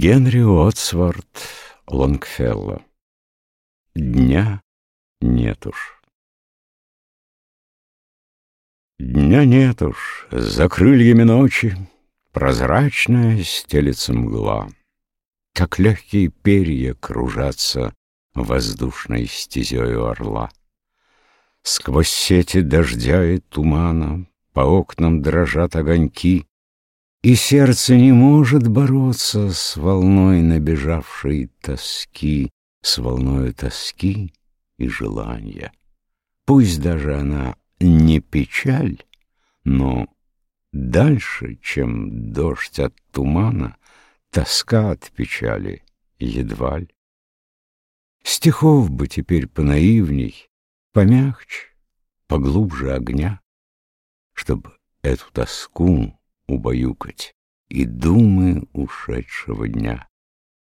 Генри Уотсворт Лонгфелло Дня нет уж. Дня нет уж, за крыльями ночи Прозрачная стелится мгла, Как легкие перья кружатся Воздушной стезею орла. Сквозь сети дождя и тумана По окнам дрожат огоньки, И сердце не может бороться С волной набежавшей тоски, С волною тоски и желания. Пусть даже она не печаль, но дальше, чем дождь от тумана, тоска от печали едва ли. Стихов бы теперь понаивней, помягче, поглубже огня, Чтоб эту тоску убаюкать и думы ушедшего дня.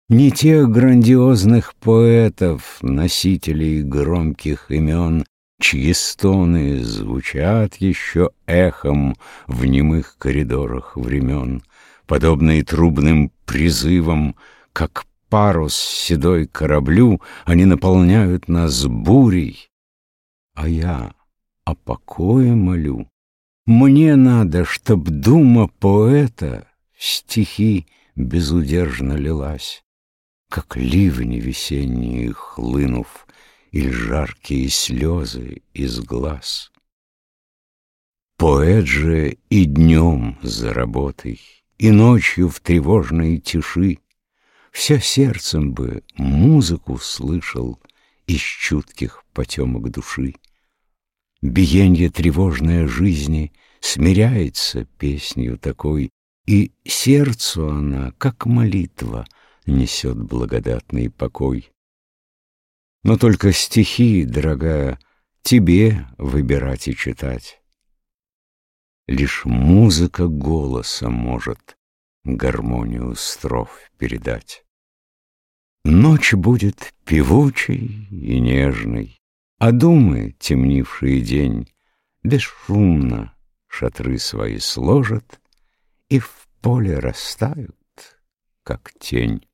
Не тех грандиозных поэтов, носителей громких имен, Чьи стоны звучат еще эхом В немых коридорах времен, Подобные трубным призывам, Как парус седой кораблю, Они наполняют нас бурей. А я о покое молю. Мне надо, чтоб дума поэта стихи безудержно лилась как ливни весенние хлынув, Или жаркие слезы из глаз. Поэт же и днем за работой, И ночью в тревожной тиши Все сердцем бы музыку слышал Из чутких потемок души. Биенье тревожное жизни Смиряется песнью такой, И сердцу она, как молитва — несет благодатный покой. Но только стихи, дорогая, тебе выбирать и читать. Лишь музыка голоса может гармонию строф передать. Ночь будет певучей и нежной, А думы, темнившие день, Бесшумно шатры свои сложат И в поле растают, как тень.